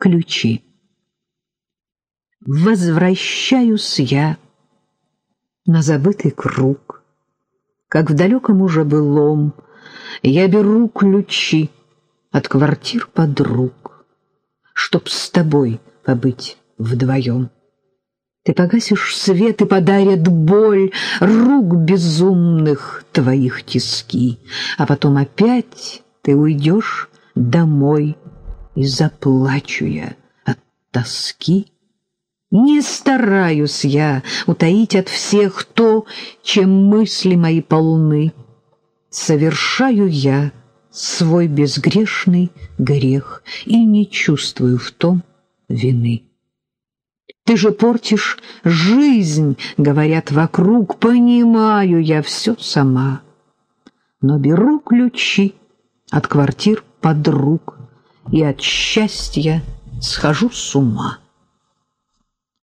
ключи. Возвращаюсь я на забытый круг, Как в далеком уже былом Я беру ключи от квартир подруг, Чтоб с тобой побыть вдвоем. Ты погасишь свет и подарят боль Рук безумных твоих тиски, А потом опять ты уйдешь домой — и заплачу я от тоски. Не стараюсь я утаить от всех то, чем мысли мои полны. Совершаю я свой безгрешный грех и не чувствую в том вины. Ты же портишь жизнь, говорят вокруг, понимаю я все сама. Но беру ключи от квартир подруг, и от счастья схожу с ума.